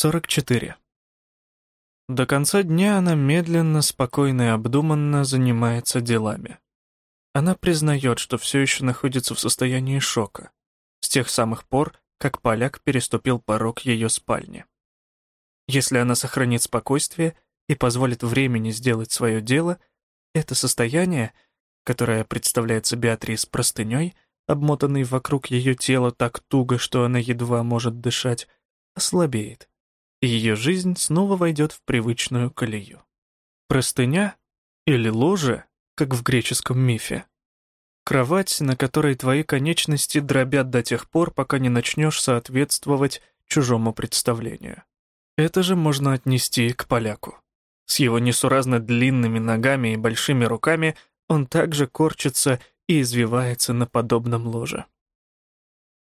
44. До конца дня она медленно, спокойно и обдуманно занимается делами. Она признает, что все еще находится в состоянии шока, с тех самых пор, как поляк переступил порог ее спальни. Если она сохранит спокойствие и позволит времени сделать свое дело, это состояние, которое представляется Беатрис простыней, обмотанной вокруг ее тела так туго, что она едва может дышать, ослабеет, и ее жизнь снова войдет в привычную колею. Простыня или ложе, как в греческом мифе. Кровать, на которой твои конечности дробят до тех пор, пока не начнешь соответствовать чужому представлению. Это же можно отнести к поляку. С его несуразно длинными ногами и большими руками он также корчится и извивается на подобном ложе.